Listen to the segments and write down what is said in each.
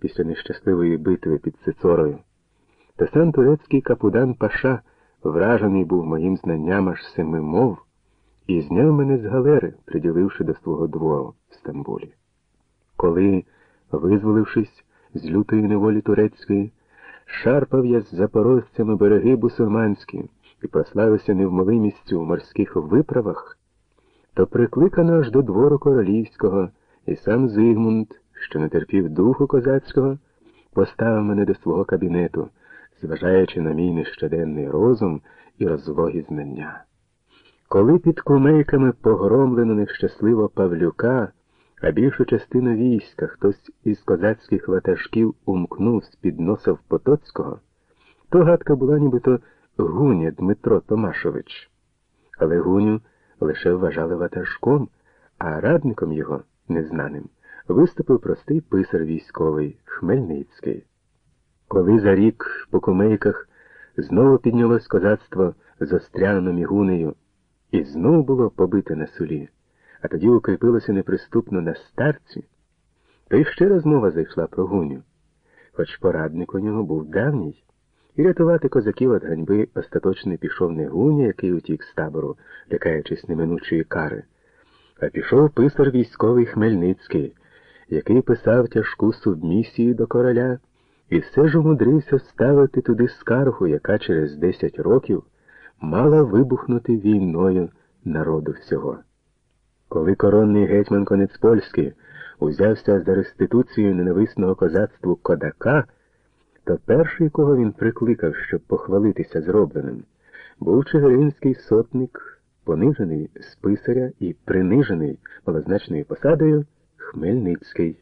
після нещасливої битви під Цицорою, то сам турецький капудан Паша вражений був моїм знанням аж семи мов і зняв мене з галери, приділивши до свого двору в Стамбулі. Коли, визволившись з лютої неволі турецької, шарпав я з запорожцями береги бусурманські і прославився невмолимістю у морських виправах, то прикликано аж до двору королівського, і сам Зигмунд, що не терпів духу козацького, поставив мене до свого кабінету, зважаючи на мій нещоденний розум і розлогі знання. Коли під кумейками погромлено нещасливо Павлюка, а більшу частину війська хтось із козацьких ватажків умкнув з-під носа в Потоцького, то гадка була нібито Гуня Дмитро Томашович. Але Гуню лише вважали ватажком, а радником його, незнаним, виступив простий писар військовий Хмельницький. Коли за рік по кумейках знову піднялось козацтво з Остряном і Гунею, і знову було побите на сулі, а тоді укріпилося неприступно на старці, то й ще розмова зайшла про Гуню, хоч порадник у нього був давній, і рятувати козаків від ганьби остаточно пішов не Гуня, який утік з табору, лякаючись неминучої кари, а пішов писар військовий Хмельницький, який писав тяжку субмісію до короля, і все ж умудрився ставити туди скаргу, яка через десять років мала вибухнути війною народу всього. Коли коронний гетьман конець польський узявся за реституцію ненависного козацтву Кодака, то перший, кого він прикликав, щоб похвалитися зробленим, був чигиринський сотник, понижений з писаря і принижений малозначною посадою Хмельницький.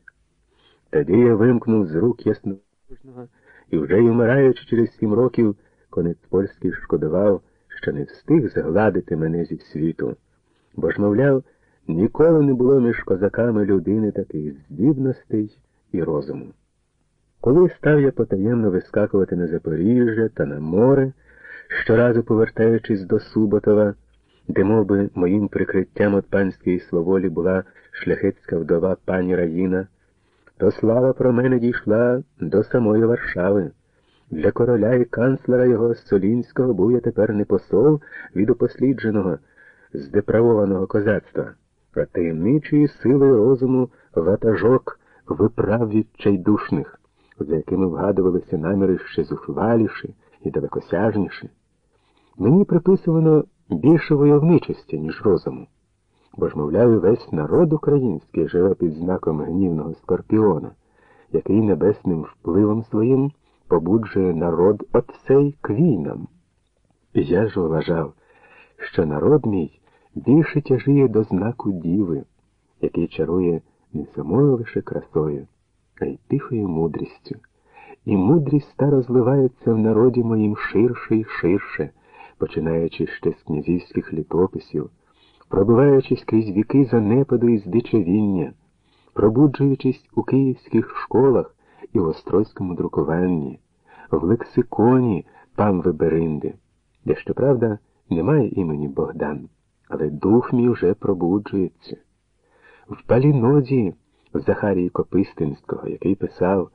Тоді я вимкнув з рук ясновожного і вже й умираючи через сім років, конець польський шкодував що не встиг згладити мене зі світу, бо ж, мовляв, ніколи не було між козаками людини таких здібностей і розуму. Коли став я потаємно вискакувати на Запоріжжя та на море, щоразу повертаючись до Суботова, де мов би, моїм прикриттям от панської своволі була шляхетська вдова пані Раїна, то слава про мене дійшла до самої Варшави. Для короля і канцлера його Солінського був я тепер не посол від упослідженого, здеправованого козацтва, а таємничої сили розуму ватажок виправ відчайдушних, за якими вгадувалися наміри ще зухваліші і далекосяжніші. Мені приписувано більше войовничості, ніж розуму, бо ж, мовляв, весь народ український живе під знаком гнівного скорпіона, який небесним впливом своїм побуджує народ оцей к війнам. Я ж вважав, що народ мій більше тяжіє до знаку діви, який чарує не самою лише красою, а й тихою мудрістю. І мудрість та розливається в народі моїм ширше і ширше, починаючи ще з князівських літописів, пробиваючись крізь віки занепаду і здичавіння, пробуджуючись у київських школах і в острозькому друкуванні, в лексиконі пан Беринди, де, щоправда, немає імені Богдан, але дух мій вже пробуджується. В паліноді Захарії Копистинського, який писав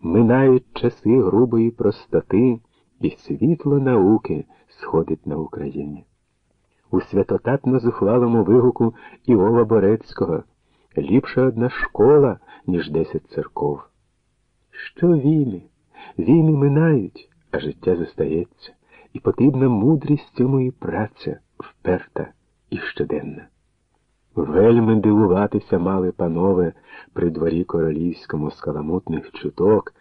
Минають часи грубої простоти, і світло науки сходить на Україні. У святотатно зухвалому вигуку Іова Борецького ліпша одна школа, ніж десять церков. Що війни? Війни минають, а життя зостається, і потрібна мудрість цьому і праця вперта і щоденна. Вельми дивуватися мали панове при дворі королівському скаламутних чуток,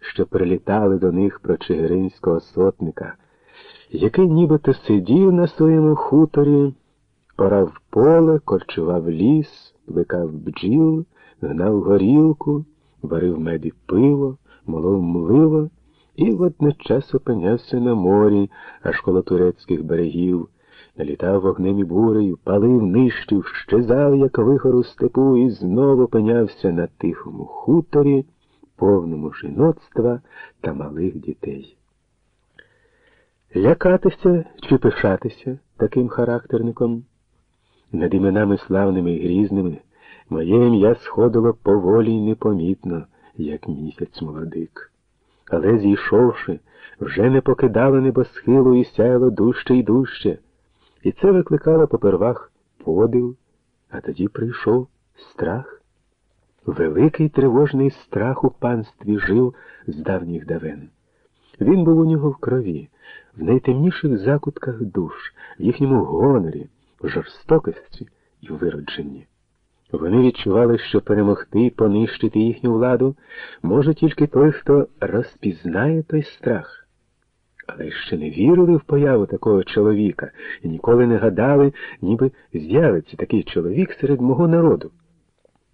що прилітали до них про чигиринського сотника, який нібито сидів на своєму хуторі, орав поле, корчував ліс, плекав бджіл, гнав горілку, варив мед і пиво молов мливо і водночас опинявся на морі, аж коло турецьких берегів, налітав вогнем і бурею, палив, нищив, щезав, як вихор у степу, і знову опинявся на тихому хуторі, повному жіноцтва та малих дітей. Лякатися чи пишатися таким характерником? Над іменами славними і грізними моє ім'я сходило поволі й непомітно як місяць молодик. Але зійшовши, вже не покидало небосхилу і сяяло дужче й дужче. І це викликало попервах подив, а тоді прийшов страх. Великий тривожний страх у панстві жив з давніх давен. Він був у нього в крові, в найтемніших закутках душ, в їхньому гонорі, жорстокості і виродженні. Вони відчували, що перемогти і понищити їхню владу може тільки той, хто розпізнає той страх. Але ще не вірили в появу такого чоловіка і ніколи не гадали, ніби з'явиться такий чоловік серед мого народу.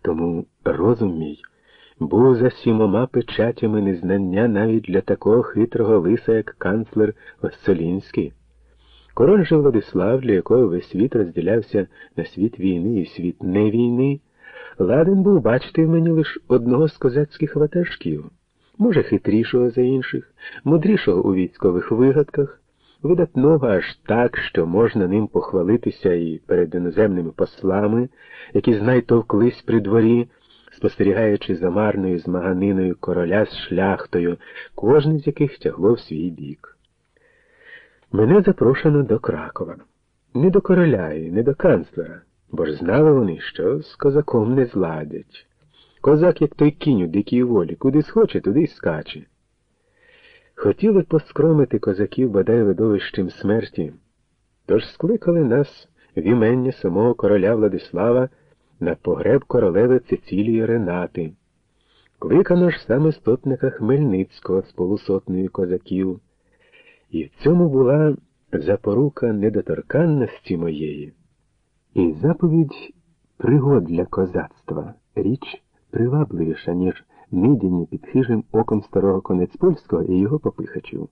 Тому розум мій був за сімома печатями незнання навіть для такого хитрого лиса, як канцлер Оссолінський. Король же Владислав, для якого весь світ розділявся на світ війни і світ не війни, ладен був бачити в мені лише одного з козацьких ватажків, може, хитрішого за інших, мудрішого у військових вигадках, видатного аж так, що можна ним похвалитися і перед іноземними послами, які знайтовклись при дворі, спостерігаючи за марною змаганиною короля з шляхтою, кожне з яких тягло в свій бік. Мене запрошено до Кракова. Не до короля і не до канцлера, бо ж знали вони, що з козаком не зладять. Козак, як той кінь у дикій волі, куди схоче, туди й скаче. Хотіли поскромити козаків бодай видовищем смерті, тож скликали нас в імення самого короля Владислава на погреб королеви Цицілії Ренати. Кликано ж саме стотника Хмельницького з полусотнею козаків. І в цьому була запорука недоторканності моєї і заповідь пригод для козацтва, річ привабливіша, ніж нидіння під хижим оком старого конець польського і його попихачів.